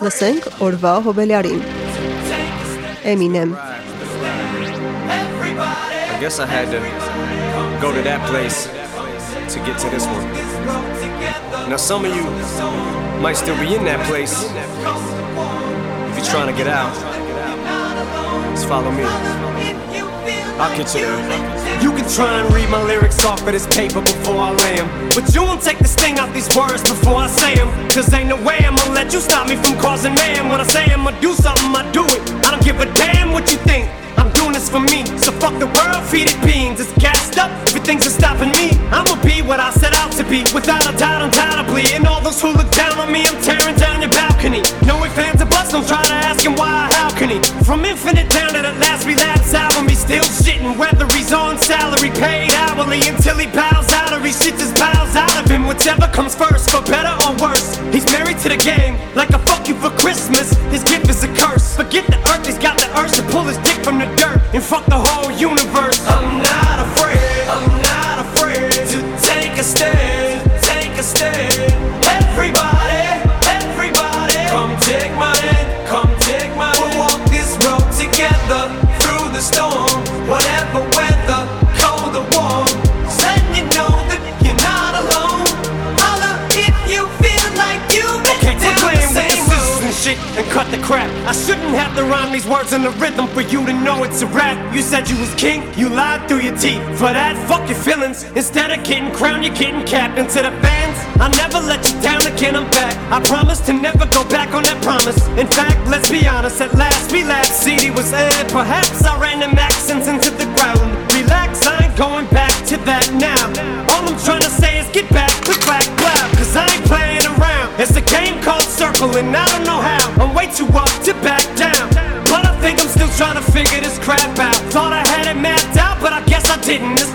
Në sëng Orva Eminem I guess I had to go to that place to get to this one. Now some of you might still be in that place. If you're trying to get out, just follow me. I'll get you. You can try and read my lyrics off of this paper before I lay 'em, But you won't take the sting out these words before I say 'em. Cause ain't no way I'ma let you stop me from causing man. When I say I'ma do something, I do it. I don't give a damn what you think. I'm doing this for me. So fuck the world, feed it beans. It's gassed up, everything's just stopping me. I'ma be what I set out to be, without a doubt, undoubtedly. And all those who look down on me, I'm tearing until he bows out or he shits his bowels out of him. Whichever comes first, for better or worse. He's married to the game, Shouldn't have to rhyme these words in the rhythm for you to know it's a rap. You said you was king, you lied through your teeth. For that, fuck your feelings. Instead of getting crowned, you're getting capped. To the fans, I never let you down again. I'm back. I promise to never go back on that promise. In fact, let's be honest. At last, we Relapse. CD was aired. Perhaps I ran them accents into the ground. Relax, I ain't going back to that now. All I'm trying to say is get back, click back, blah. Cause I ain't playing around. It's a game called Circle, and I don't know how. Way too up to back down. But I think I'm still trying to figure this crap out. Thought I had it mapped out, but I guess I didn't. This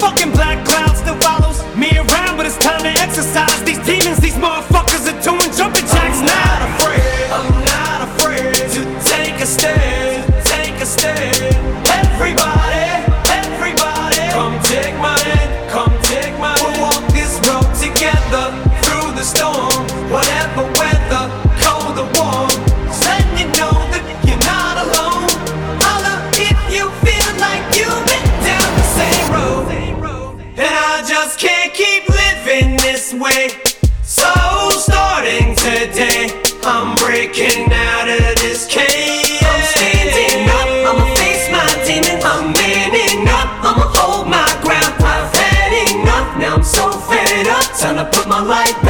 today, I'm breaking out of this cage. I'm standing up, I'ma face my demons. I'm manning up, I'ma hold my ground. I've had enough, now I'm so fed up. Time to put my life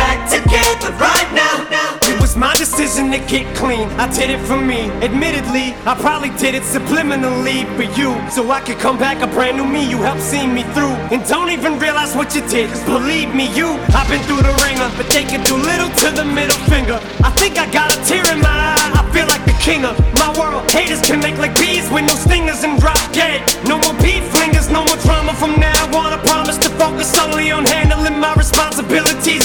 to get clean. I did it for me. Admittedly, I probably did it subliminally for you. So I could come back a brand new me. You helped see me through. And don't even realize what you did. Cause believe me, you, I've been through the ringer. But they can do little to the middle finger. I think I got a tear in my eye. I feel like the king of my world. Haters can make like bees with no stingers and drop dead. No more beef flingers, no more drama from now on. I promise to focus solely on handling my responsibilities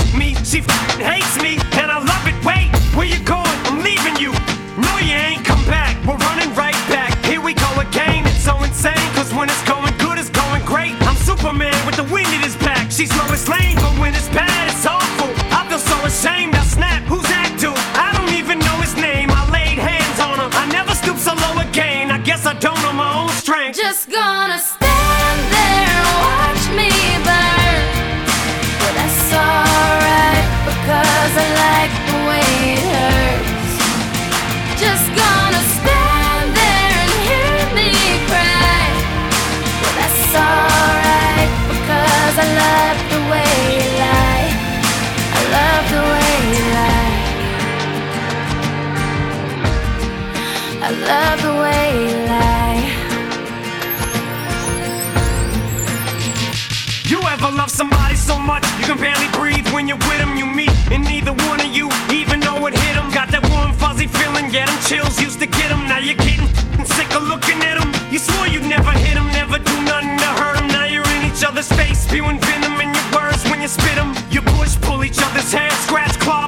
neither one of you even know it hit them. Got that warm, fuzzy feeling, get them chills, used to get them. Now you're getting sick of looking at them. You swore you'd never hit them, never do nothing to hurt them. Now you're in each other's face, spewing venom in your words when you spit them. You push, pull each other's hair, scratch, claw,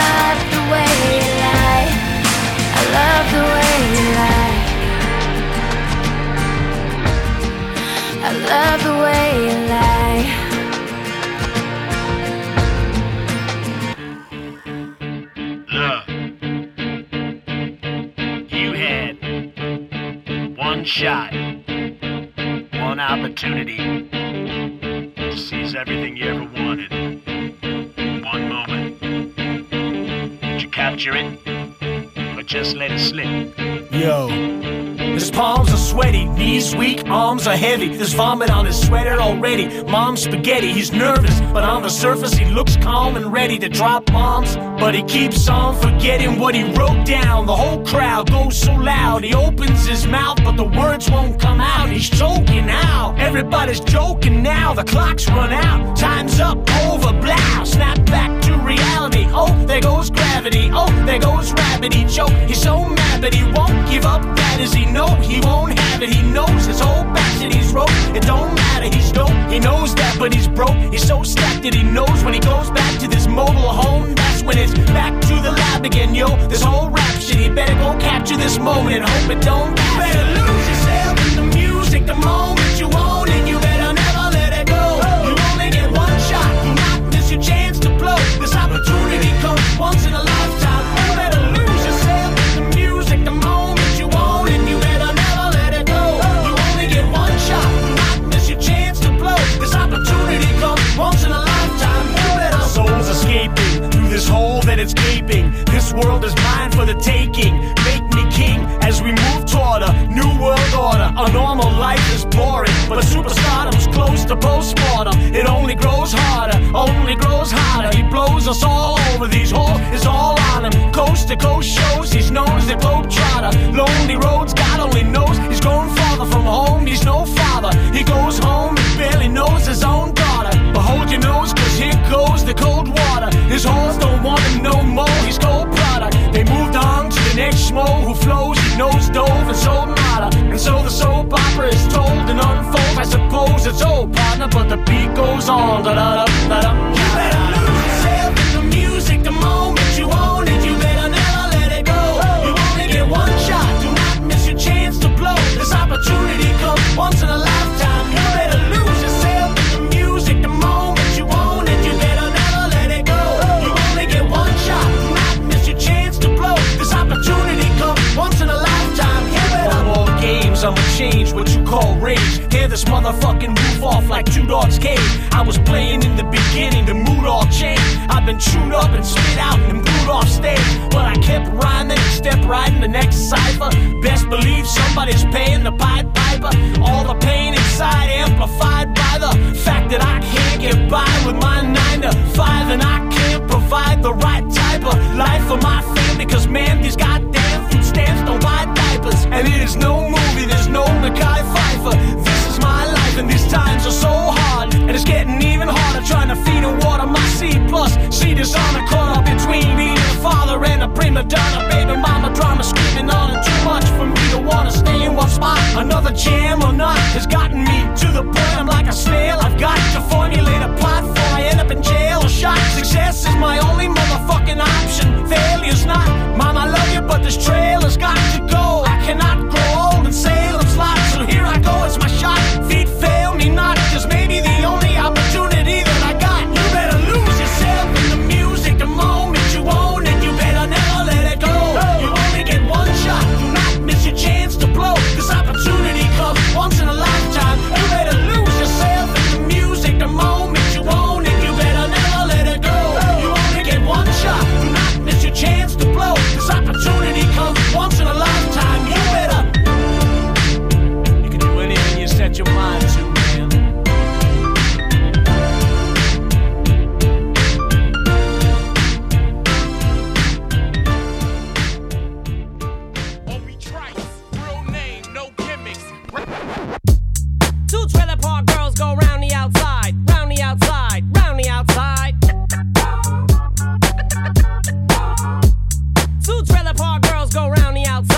love the way you lie. I love the way you lie. I love the way you lie. You had one shot, one opportunity to seize everything you ever wanted. Capture it? Or just let it slip? Yo. His palms are sweaty, knees weak, arms are heavy. There's vomit on his sweater already. Mom's spaghetti, he's nervous, but on the surface he looks calm and ready to drop bombs. But he keeps on forgetting what he wrote down. The whole crowd goes so loud. He opens his mouth, but the words won't come out. He's choking now. Everybody's joking now. The clock's run out. Time's up, over, blow. Snap back reality. Oh, there goes gravity. Oh, there goes rabbit. Joe. He's so mad, but he won't give up. That is he know he won't have it. He knows his whole back that he's wrote. It don't matter. He's dope. He knows that, but he's broke. He's so stacked that he knows when he goes back to this mobile home. That's when it's back to the lab again, yo. This whole rap shit. He better go capture this moment and hope it don't. Better lose old partner, but the beat goes on. Da da da da da. You better lose yourself in the music the moment you own it. You better never let it go. You only get one shot. Do not miss your chance to blow. This opportunity comes once in a lifetime. Tear this motherfucking roof off like two dogs' cage. I was playing in the beginning, the mood all changed. I've been chewed up and spit out and booed off stage. But I kept rhyming and stepped right in the next cipher. Best believe somebody's paying the Pied Piper. All the pain inside amplified by the fact that I can't get by with my nine to five and I can't provide the right type of life for my family. Cause man, these goddamn food stamps don't buy diapers. And it is no movie, there's no Mekhi Phifer. This is my life and these times are so hard. And it's getting even harder trying to feed and water my seed. Plus, see dishonor caught up between being a father and a prima donna. Baby mama drama screaming on and too much for me to wanna stay in one spot. Another jam or not has gotten me to the point I'm like a snail. I've got to formulate a plot before I end up in jail or shot. Success is my only motherfucking option. Failure's not. Mom, I love you, but this trail has got to go. Park girls go round the outside,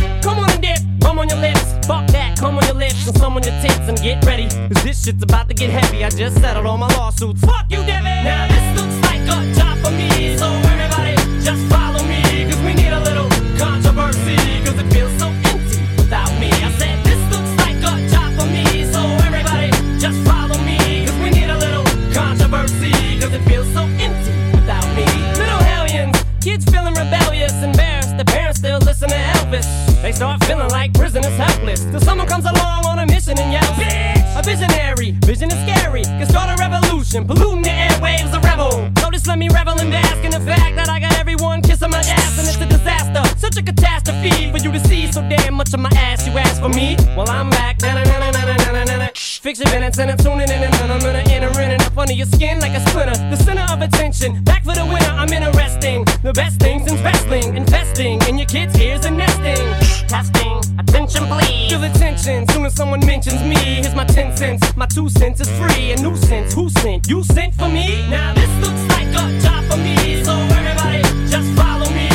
bum on your lips, fuck that, come on your lips, and some on your tits, and get ready. Cause this shit's about to get heavy. I just settled all my lawsuits. Fuck you, Debbie! Now this looks like a job for me, so everybody just follow skin like a splinter. The center of attention, back for the winner. I'm interesting. The best things in wrestling, investing in your kids' ears and nesting. Testing, attention please. Feel attention, soon as someone mentions me. Here's my 10 cents. My two cents is free. A nuisance. Who sent? You sent for me? Now this looks like a job for me. So everybody just follow me.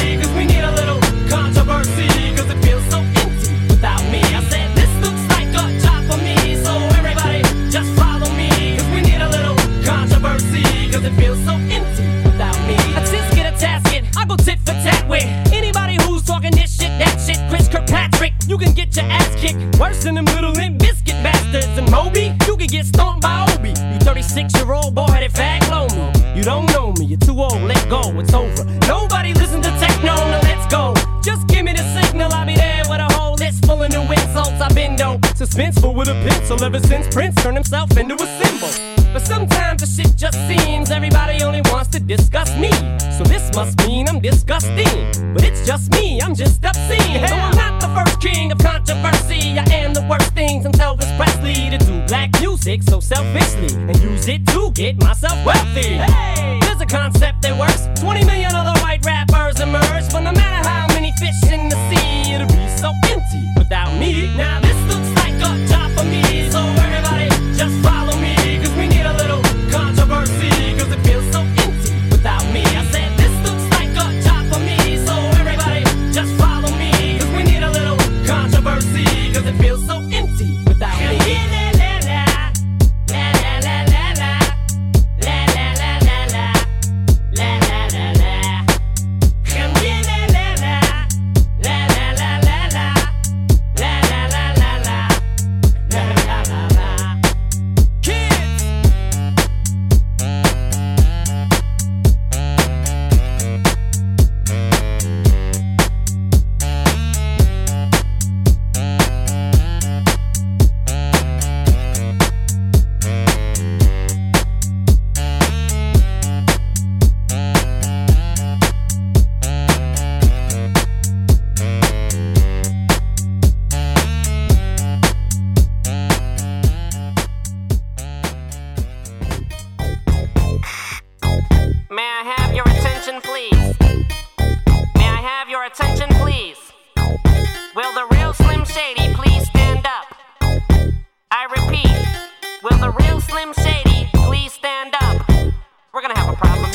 Get your ass kicked worse than them little Limp Bizkit bastards. And Moby, you can get stomped by Obie. You 36 year old boy that fag blow me. You don't know me, you're too old, let go, it's over. Nobody listen to techno, now let's go. Just give me the signal, I'll be there with a whole list full of new insults. I've been dope, suspenseful with a pencil ever since Prince turned himself into a symbol. But sometimes the shit just seems everybody only wants to discuss me. So this must mean I'm disgusting. But it's just me, I'm just obscene. Though I'm not the first king of controversy, I am the worst thing since Elvis Presley to do black music so selfishly and use it to get myself wealthy. Hey, there's a concept that works. 20 million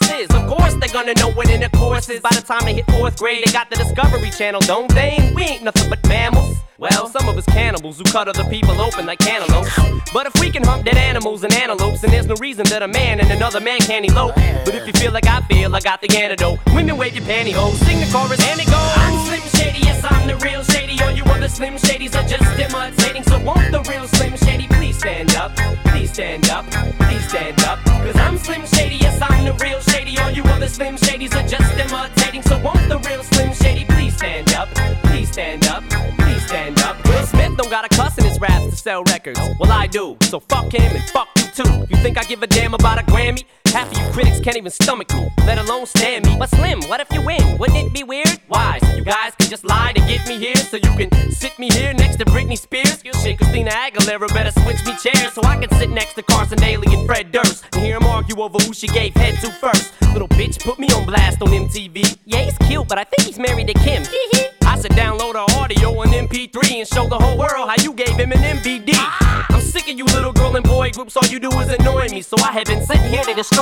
is. Of course, they're gonna know what intercourse is. By the time they hit fourth grade, they got the Discovery Channel, don't they? We ain't nothing but mammals. Well, some of us cannibals who cut other people open like cantaloupes. But if we can hump dead animals and antelopes, then there's no reason that a man and another man can't elope. But if you feel like I feel, I got the antidote. Women wave your pantyhose, sing the chorus, and it goes. I'm Slim Shady, yes, I'm the real Shady. All you other Slim Shadys are just imitating. So won't the real Slim Shady stand up? Please stand up, please stand up. Cause I'm Slim Shady, yes, I'm the real Shady. All you other Slim Shadys are just imitating. So won't the real Slim Shady please stand up? Please stand up, please stand up. Will Smith don't got a cuss in his raps to sell records. Well, I do. So fuck him and fuck you too. You think I give a damn about a Grammy? Half of you critics can't even stomach me, let alone stand me. But Slim, what if you win? Wouldn't it be weird? Why? So you guys can just lie to get me here, so you can sit me here next to Britney Spears. Shit, Christina Aguilera better switch me chairs so I can sit next to Carson Daly and Fred Durst and hear them argue over who she gave head to first. Little bitch put me on blast on MTV. Yeah, he's cute, but I think he's married to Kim. I said download her audio on MP3 and show the whole world how you gave him an MVD. Ah! I'm sick of you little girl and boy groups, all you do is annoy me, so I have been sitting here to destroy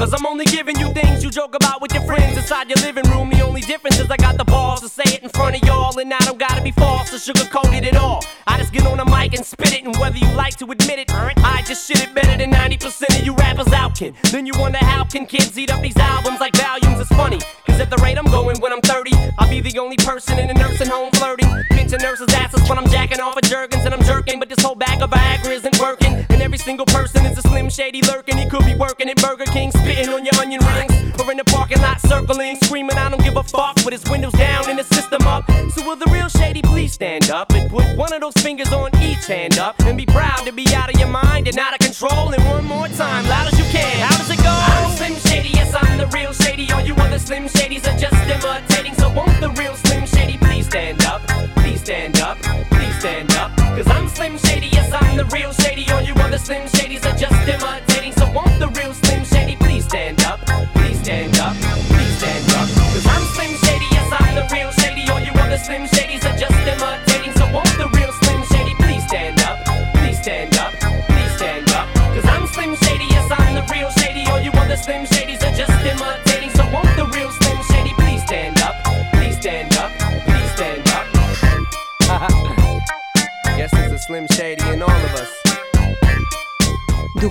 Cause I'm only giving you things you joke about with your friends inside your living room. The only difference is I got the balls to say it in front of y'all. And I don't gotta be false or sugarcoated at all. I just get on the mic and spit it. And whether you like to admit it, I just shit it better than 90% of you rappers out, kid. Then you wonder how can kids eat up these albums like volumes? It's funny. Cause at the rate I'm going when I'm 30, I'll be the only person in a nursing home flirting. Pinching nurses' asses when I'm jacking off of Jergens and I'm jerking. But this whole bag of Viagra isn't working. Every single person is a slim shady lurking. He could be working at Burger King, spitting on your onion rings. Or in the parking lot circling, screaming, I don't give a fuck. With his windows down and the system up. So will the real shady please stand up and put one of those fingers on each hand up and be proud to be out of your mind and out of control. And one more time, loud as you can. How does it go? I'm Slim Shady, yes, I'm the real Shady. All you other Slim Shadys are just imitating. All